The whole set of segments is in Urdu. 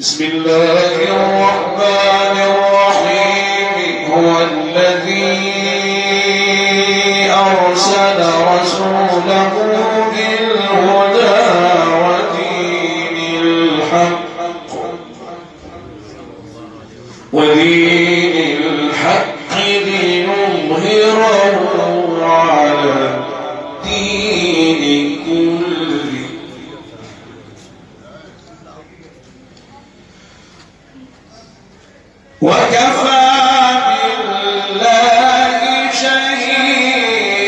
بسم الله الرحمن الرحيم. هو الذي أرسل رسوله بالهدى ودين الحق. ودين الحق ليظهره على الدين كله وكفى بالله شهيدا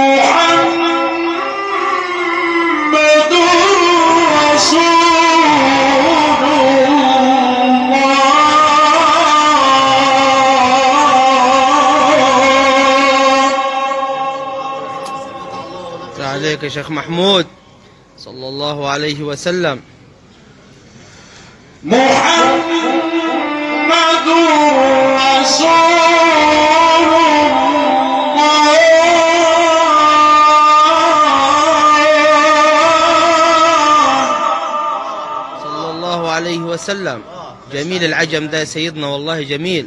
محمد رسول الله عليك يا شيخ محمود صلى الله عليه وسلم۔ عليه وسلم. جميل العجم ده سيدنا والله جميل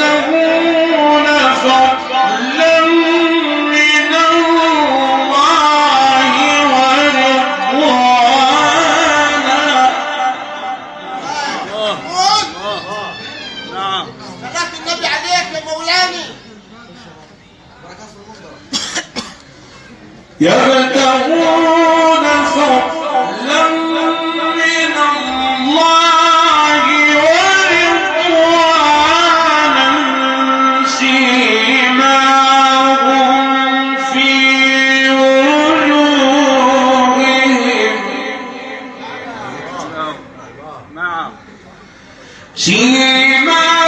يبتغون فضلا من الله ورضوانا سيماهم في وجوههم. سيماهم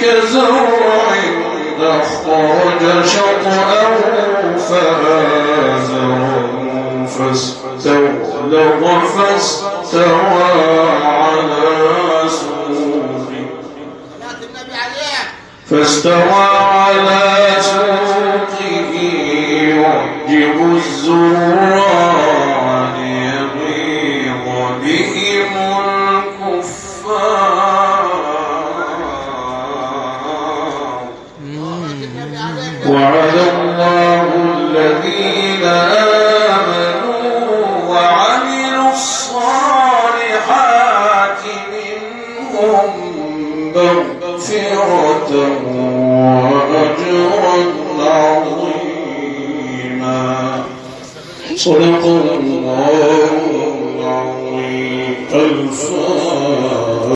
كزرع أخرج شطأه فآزره فاستغلظ فاستوى على سوقه فاستوى على سوقه يعجب الزراع وعد الله الذين آمنوا وعملوا الصالحات منهم مغفرة وأجرا عظيما. صدق الله العظيم. الفاتحة